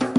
Bye.